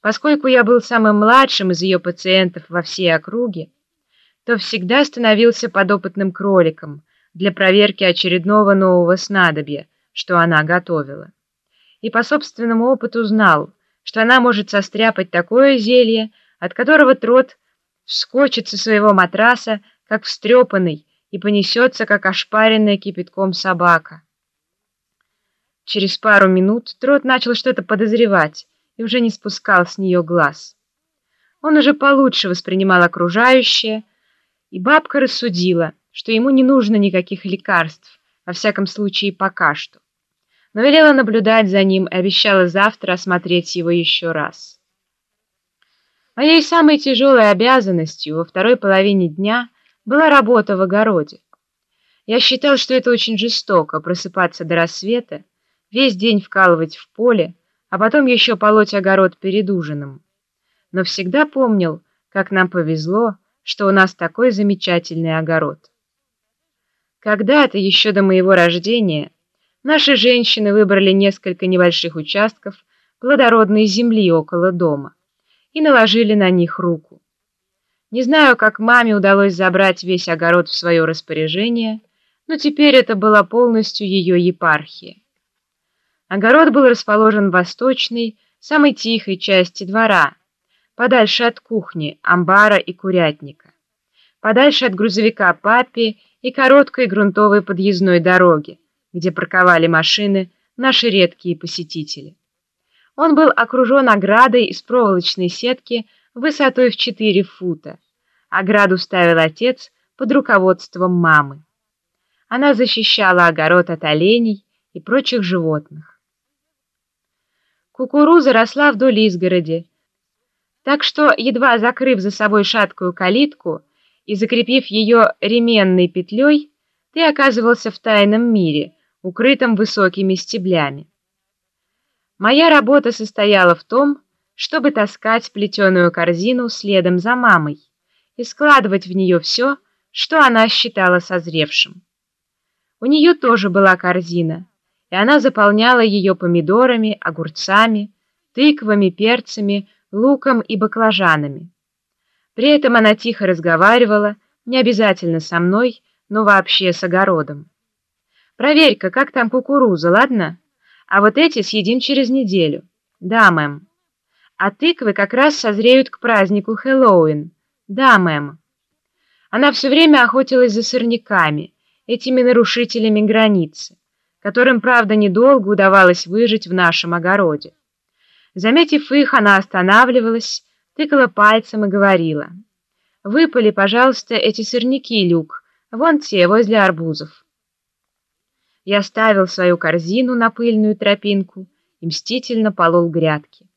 Поскольку я был самым младшим из ее пациентов во всей округе, то всегда становился подопытным кроликом для проверки очередного нового снадобья, что она готовила. И по собственному опыту знал, что она может состряпать такое зелье, от которого трот вскочит со своего матраса, как встрепанный, и понесется, как ошпаренная кипятком собака. Через пару минут трот начал что-то подозревать, и уже не спускал с нее глаз. Он уже получше воспринимал окружающее, и бабка рассудила, что ему не нужно никаких лекарств, во всяком случае пока что. Но велела наблюдать за ним и обещала завтра осмотреть его еще раз. Моей самой тяжелой обязанностью во второй половине дня была работа в огороде. Я считал, что это очень жестоко просыпаться до рассвета, весь день вкалывать в поле, а потом еще полоть огород перед ужином. Но всегда помнил, как нам повезло, что у нас такой замечательный огород. Когда-то, еще до моего рождения, наши женщины выбрали несколько небольших участков плодородной земли около дома и наложили на них руку. Не знаю, как маме удалось забрать весь огород в свое распоряжение, но теперь это была полностью ее епархия. Огород был расположен в восточной, самой тихой части двора, подальше от кухни, амбара и курятника, подальше от грузовика папи и короткой грунтовой подъездной дороги, где парковали машины наши редкие посетители. Он был окружен оградой из проволочной сетки высотой в 4 фута. Ограду ставил отец под руководством мамы. Она защищала огород от оленей и прочих животных. Кукуруза росла вдоль изгороди, так что, едва закрыв за собой шаткую калитку и закрепив ее ременной петлей, ты оказывался в тайном мире, укрытом высокими стеблями. Моя работа состояла в том, чтобы таскать плетеную корзину следом за мамой и складывать в нее все, что она считала созревшим. У нее тоже была корзина, и она заполняла ее помидорами, огурцами, тыквами, перцами, луком и баклажанами. При этом она тихо разговаривала, не обязательно со мной, но вообще с огородом. «Проверь-ка, как там кукуруза, ладно? А вот эти съедим через неделю». «Да, мэм». «А тыквы как раз созреют к празднику Хэллоуин». «Да, мэм». Она все время охотилась за сорняками, этими нарушителями границы которым, правда, недолго удавалось выжить в нашем огороде. Заметив их, она останавливалась, тыкала пальцем и говорила. «Выпали, пожалуйста, эти сорняки, Люк, вон те, возле арбузов». Я ставил свою корзину на пыльную тропинку и мстительно полол грядки.